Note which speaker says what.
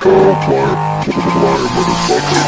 Speaker 1: Total player, player, motherfucker.